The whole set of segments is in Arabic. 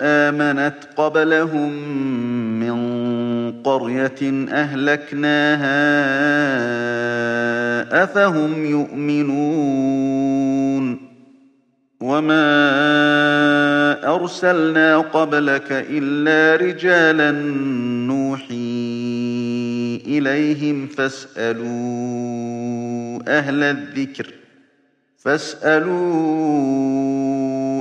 آمنت قبلهم من قرية أهلكناها أفهم يؤمنون وما أرسلنا قبلك إلا رجالا نوحي إليهم فاسألوا أهل الذكر فاسألوا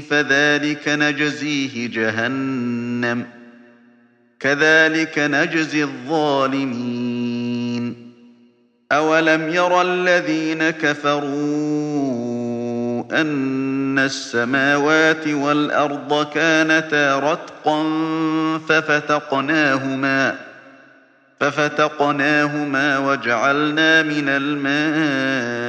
فذلك نجزيه جهنم. كذلك نجزي الظالمين. أولم ير الذين كفروا أن السماوات والأرض كانتا رتقا ففتقناهما ففتقناهما وجعلنا من الماء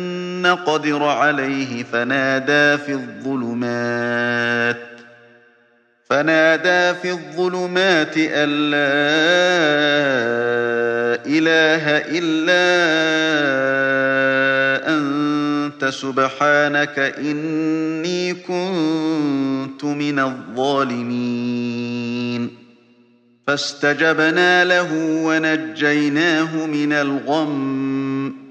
نقدر عليه فنادى في الظلمات فنادى في الظلمات أن لا إله إلا أنت سبحانك إني كنت من الظالمين فاستجبنا له ونجيناه من الغم